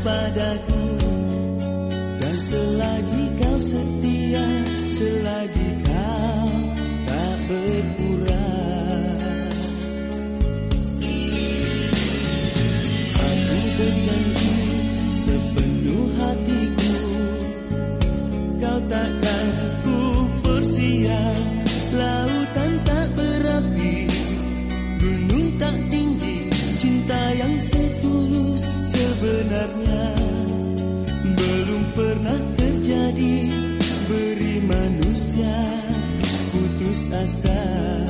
padaku Dan selagi kau setia Selagi kau tak berpura. Aku berjanji seperti sebenarnya belum pernah terjadi beri manusia putus asa.